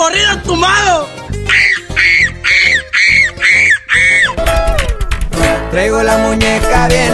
corrido tumbado. Traigo la muñeca bien.